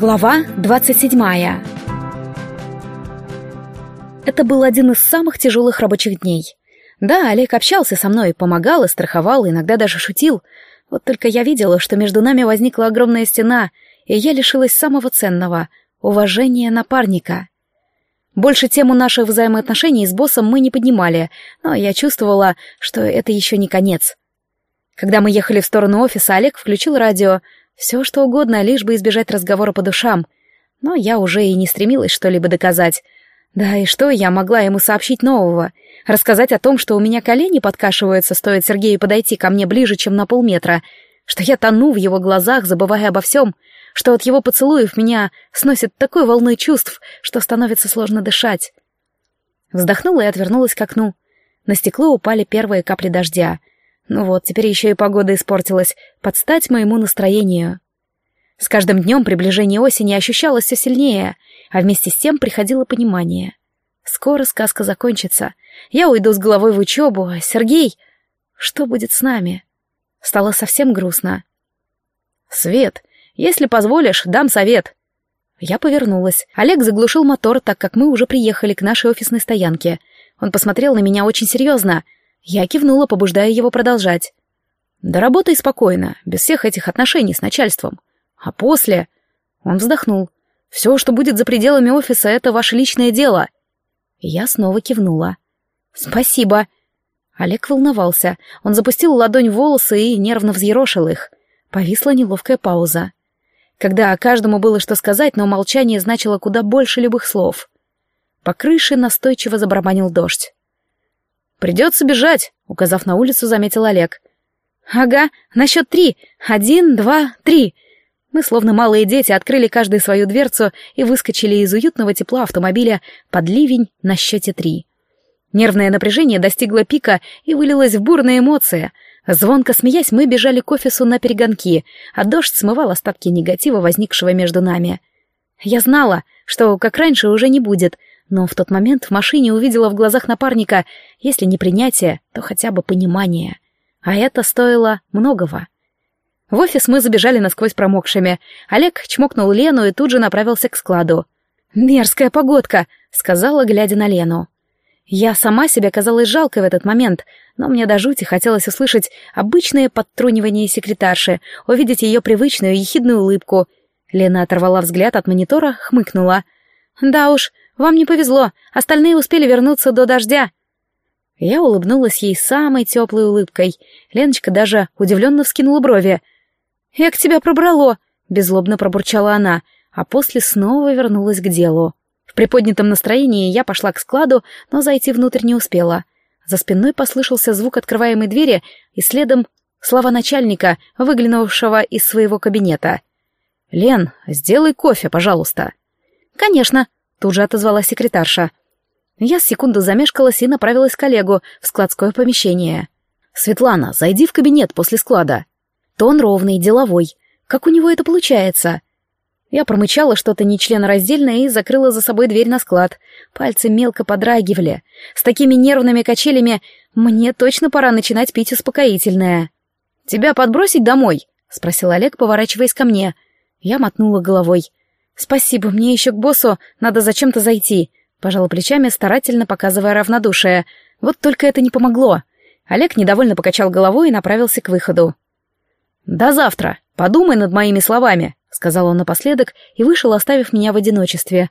Глава 27 Это был один из самых тяжелых рабочих дней. Да, Олег общался со мной, помогал и страховал, иногда даже шутил. Вот только я видела, что между нами возникла огромная стена, и я лишилась самого ценного — уважения напарника. Больше тему наших взаимоотношений с боссом мы не поднимали, но я чувствовала, что это еще не конец. Когда мы ехали в сторону офиса, Олег включил радио — все что угодно, лишь бы избежать разговора по душам. Но я уже и не стремилась что-либо доказать. Да и что я могла ему сообщить нового? Рассказать о том, что у меня колени подкашиваются, стоит Сергею подойти ко мне ближе, чем на полметра, что я тону в его глазах, забывая обо всем, что от его поцелуев меня сносит такой волной чувств, что становится сложно дышать. Вздохнула и отвернулась к окну. На стекло упали первые капли дождя — ну вот, теперь еще и погода испортилась, под стать моему настроению. С каждым днем приближение осени ощущалось все сильнее, а вместе с тем приходило понимание. Скоро сказка закончится. Я уйду с головой в учебу, а Сергей... Что будет с нами? Стало совсем грустно. «Свет, если позволишь, дам совет». Я повернулась. Олег заглушил мотор, так как мы уже приехали к нашей офисной стоянке. Он посмотрел на меня очень серьезно — я кивнула, побуждая его продолжать. «Да работай спокойно, без всех этих отношений с начальством. А после...» Он вздохнул. «Все, что будет за пределами офиса, это ваше личное дело». Я снова кивнула. «Спасибо». Олег волновался. Он запустил ладонь в волосы и нервно взъерошил их. Повисла неловкая пауза. Когда каждому было что сказать, но молчание значило куда больше любых слов. По крыше настойчиво забарабанил дождь. «Придется бежать», — указав на улицу, заметил Олег. «Ага, на счет три. Один, два, три». Мы, словно малые дети, открыли каждую свою дверцу и выскочили из уютного тепла автомобиля под ливень на счете три. Нервное напряжение достигло пика и вылилось в бурные эмоции. Звонко смеясь, мы бежали к офису на перегонки, а дождь смывал остатки негатива, возникшего между нами. Я знала, что, как раньше, уже не будет, но в тот момент в машине увидела в глазах напарника, если не принятие, то хотя бы понимание. А это стоило многого. В офис мы забежали насквозь промокшими. Олег чмокнул Лену и тут же направился к складу. «Мерзкая погодка», — сказала, глядя на Лену. Я сама себя казалась жалкой в этот момент, но мне до жути хотелось услышать обычное подтрунивание секретарши, увидеть ее привычную ехидную улыбку. Лена оторвала взгляд от монитора, хмыкнула. «Да уж, вам не повезло, остальные успели вернуться до дождя». Я улыбнулась ей самой теплой улыбкой. Леночка даже удивленно вскинула брови. «Эк, тебя пробрало!» — беззлобно пробурчала она, а после снова вернулась к делу. В приподнятом настроении я пошла к складу, но зайти внутрь не успела. За спиной послышался звук открываемой двери, и следом слова начальника, выглянувшего из своего кабинета. «Лен, сделай кофе, пожалуйста». «Конечно», Тут же отозвалась секретарша. Я с секунду замешкалась и направилась к коллегу в складское помещение. «Светлана, зайди в кабинет после склада». Тон ровный, деловой. Как у него это получается? Я промычала что-то нечленораздельное и закрыла за собой дверь на склад. Пальцы мелко подрагивали. С такими нервными качелями мне точно пора начинать пить успокоительное. «Тебя подбросить домой?» — спросил Олег, поворачиваясь ко мне. Я мотнула головой. «Спасибо, мне еще к боссу надо зачем-то зайти», — пожала плечами, старательно показывая равнодушие. Вот только это не помогло. Олег недовольно покачал головой и направился к выходу. «До завтра. Подумай над моими словами», — сказал он напоследок и вышел, оставив меня в одиночестве.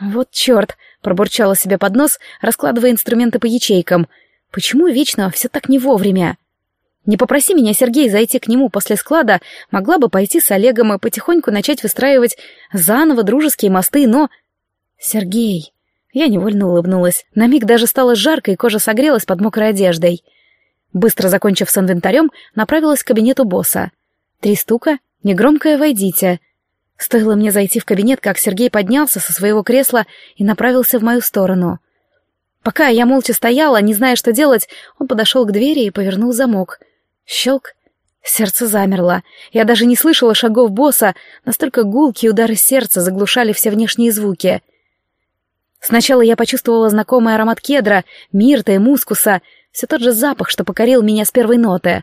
«Вот черт!» — пробурчала себе под нос, раскладывая инструменты по ячейкам. «Почему вечно все так не вовремя?» Не попроси меня, Сергей, зайти к нему после склада, могла бы пойти с Олегом и потихоньку начать выстраивать заново дружеские мосты, но... Сергей... Я невольно улыбнулась. На миг даже стало жарко, и кожа согрелась под мокрой одеждой. Быстро закончив с инвентарем, направилась к кабинету босса. Три стука, негромкое «войдите». Стоило мне зайти в кабинет, как Сергей поднялся со своего кресла и направился в мою сторону. Пока я молча стояла, не зная, что делать, он подошел к двери и повернул замок — Щелк. Сердце замерло. Я даже не слышала шагов босса, настолько гулкие удары сердца заглушали все внешние звуки. Сначала я почувствовала знакомый аромат кедра, мирта и мускуса, все тот же запах, что покорил меня с первой ноты.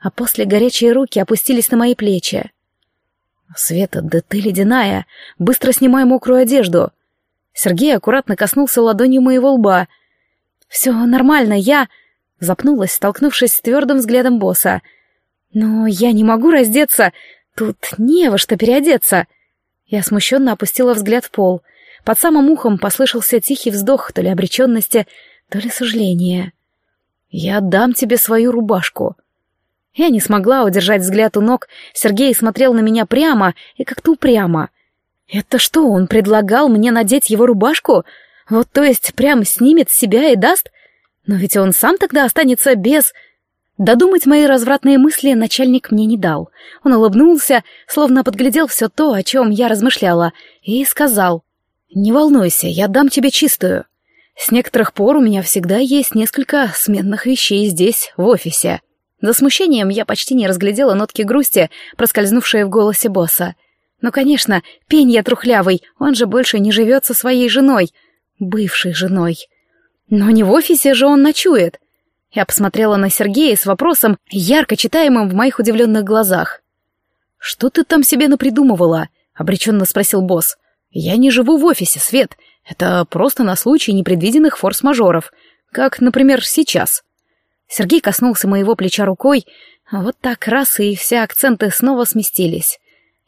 А после горячие руки опустились на мои плечи. «Света, да ты ледяная! Быстро снимай мокрую одежду!» Сергей аккуратно коснулся ладонью моего лба. «Все нормально, я...» Запнулась, столкнувшись с твердым взглядом босса. «Но я не могу раздеться. Тут не во что переодеться». Я смущенно опустила взгляд в пол. Под самым ухом послышался тихий вздох то ли обреченности, то ли сожаления. «Я отдам тебе свою рубашку», я не смогла удержать взгляд у ног, Сергей смотрел на меня прямо и как-то упрямо. Это что, он предлагал мне надеть его рубашку? Вот то есть прям снимет себя и даст? Но ведь он сам тогда останется без... Додумать мои развратные мысли начальник мне не дал. Он улыбнулся, словно подглядел все то, о чем я размышляла, и сказал, «Не волнуйся, я дам тебе чистую. С некоторых пор у меня всегда есть несколько сменных вещей здесь, в офисе». За смущением я почти не разглядела нотки грусти, проскользнувшие в голосе босса. Ну, конечно, пень я трухлявый, он же больше не живет со своей женой, бывшей женой. Но не в офисе же он ночует. Я посмотрела на Сергея с вопросом, ярко читаемым в моих удивленных глазах. «Что ты там себе напридумывала?» — обреченно спросил босс. «Я не живу в офисе, Свет. Это просто на случай непредвиденных форс-мажоров, как, например, сейчас». Сергей коснулся моего плеча рукой, вот так раз и все акценты снова сместились.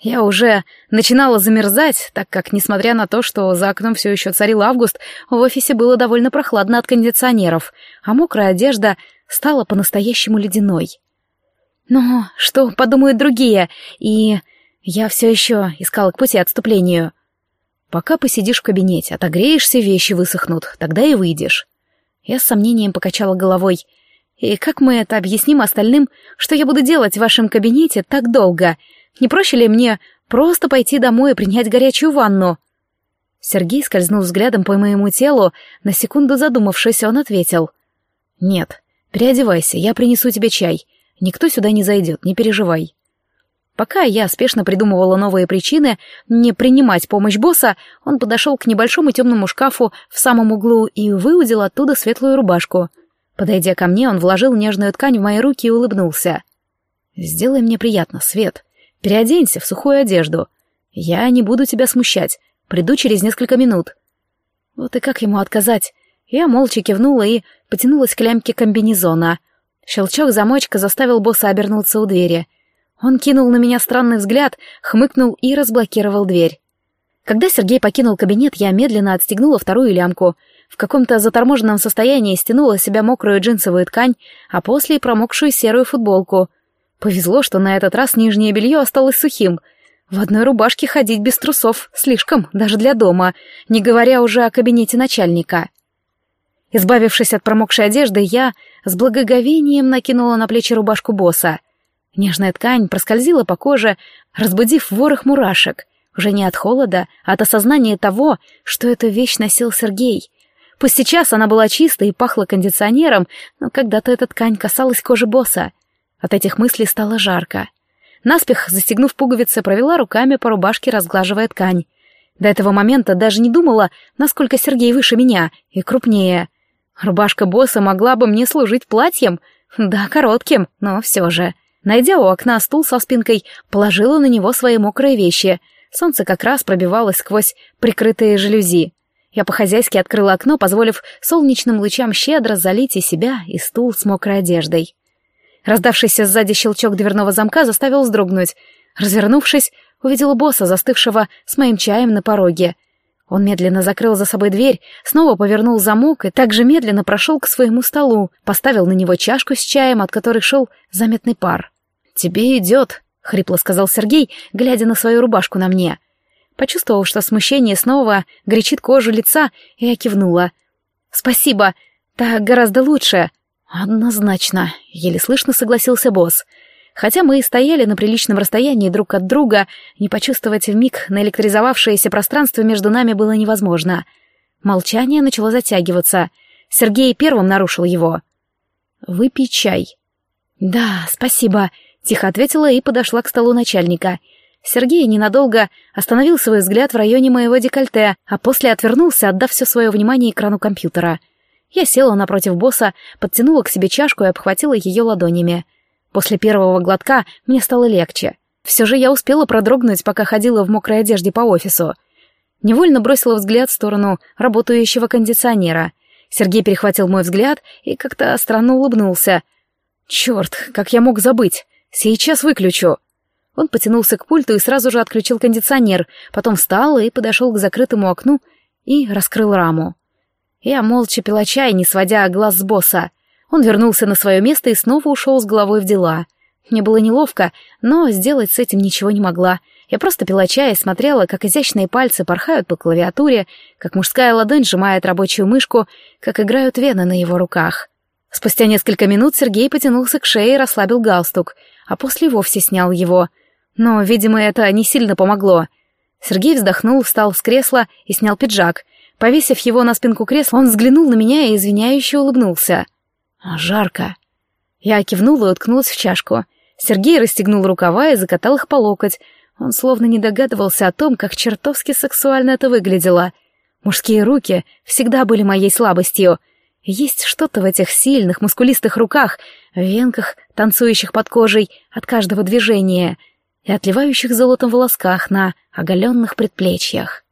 Я уже начинала замерзать, так как, несмотря на то, что за окном все еще царил август, в офисе было довольно прохладно от кондиционеров, а мокрая одежда стала по-настоящему ледяной. «Ну, что подумают другие?» И я все еще искала к пути отступлению. «Пока посидишь в кабинете, отогреешься, вещи высохнут, тогда и выйдешь». Я с сомнением покачала головой — и как мы это объясним остальным, что я буду делать в вашем кабинете так долго? Не проще ли мне просто пойти домой и принять горячую ванну?» Сергей скользнул взглядом по моему телу, на секунду задумавшись, он ответил. «Нет, переодевайся, я принесу тебе чай. Никто сюда не зайдет, не переживай». Пока я спешно придумывала новые причины не принимать помощь босса, он подошел к небольшому темному шкафу в самом углу и выудил оттуда светлую рубашку — Подойдя ко мне, он вложил нежную ткань в мои руки и улыбнулся. «Сделай мне приятно, Свет. Переоденься в сухую одежду. Я не буду тебя смущать. Приду через несколько минут». Вот и как ему отказать? Я молча кивнула и потянулась к лямке комбинезона. Щелчок замочка заставил босса обернуться у двери. Он кинул на меня странный взгляд, хмыкнул и разблокировал дверь. Когда Сергей покинул кабинет, я медленно отстегнула вторую лямку — в каком-то заторможенном состоянии стянула себя мокрую джинсовую ткань, а после и промокшую серую футболку. Повезло, что на этот раз нижнее белье осталось сухим. В одной рубашке ходить без трусов слишком, даже для дома, не говоря уже о кабинете начальника. Избавившись от промокшей одежды, я с благоговением накинула на плечи рубашку босса. Нежная ткань проскользила по коже, разбудив ворох мурашек. Уже не от холода, а от осознания того, что эту вещь носил Сергей, Пусть сейчас она была чистой и пахла кондиционером, но когда-то эта ткань касалась кожи босса. От этих мыслей стало жарко. Наспех, застегнув пуговицы, провела руками по рубашке, разглаживая ткань. До этого момента даже не думала, насколько Сергей выше меня и крупнее. Рубашка босса могла бы мне служить платьем. Да, коротким, но все же. Найдя у окна стул со спинкой, положила на него свои мокрые вещи. Солнце как раз пробивалось сквозь прикрытые жалюзи. Я по-хозяйски открыла окно, позволив солнечным лучам щедро залить и себя, и стул с мокрой одеждой. Раздавшийся сзади щелчок дверного замка заставил вздрогнуть. Развернувшись, увидела босса, застывшего с моим чаем на пороге. Он медленно закрыл за собой дверь, снова повернул замок и также медленно прошел к своему столу, поставил на него чашку с чаем, от которой шел заметный пар. «Тебе идет», — хрипло сказал Сергей, глядя на свою рубашку на мне. Почувствовав, что смущение снова горячит кожу лица, я кивнула. «Спасибо, так гораздо лучше». «Однозначно», — еле слышно согласился босс. Хотя мы и стояли на приличном расстоянии друг от друга, не почувствовать вмиг наэлектризовавшееся пространство между нами было невозможно. Молчание начало затягиваться. Сергей первым нарушил его. «Выпей чай». «Да, спасибо», — тихо ответила и подошла к столу начальника — Сергей ненадолго остановил свой взгляд в районе моего декольте, а после отвернулся, отдав все свое внимание экрану компьютера. Я села напротив босса, подтянула к себе чашку и обхватила ее ладонями. После первого глотка мне стало легче. Все же я успела продрогнуть, пока ходила в мокрой одежде по офису. Невольно бросила взгляд в сторону работающего кондиционера. Сергей перехватил мой взгляд и как-то странно улыбнулся. «Черт, как я мог забыть! Сейчас выключу!» Он потянулся к пульту и сразу же отключил кондиционер, потом встал и подошел к закрытому окну и раскрыл раму. Я молча пила чай, не сводя глаз с босса. Он вернулся на свое место и снова ушел с головой в дела. Мне было неловко, но сделать с этим ничего не могла. Я просто пила чай и смотрела, как изящные пальцы порхают по клавиатуре, как мужская ладонь сжимает рабочую мышку, как играют вены на его руках. Спустя несколько минут Сергей потянулся к шее и расслабил галстук, а после вовсе снял его. Но, видимо, это не сильно помогло. Сергей вздохнул, встал с кресла и снял пиджак. Повесив его на спинку кресла, он взглянул на меня и извиняюще улыбнулся. «А «Жарко». Я кивнула и уткнулась в чашку. Сергей расстегнул рукава и закатал их по локоть. Он словно не догадывался о том, как чертовски сексуально это выглядело. Мужские руки всегда были моей слабостью. Есть что-то в этих сильных, мускулистых руках, венках, танцующих под кожей от каждого движения, и отливающих золотом волосках на оголенных предплечьях.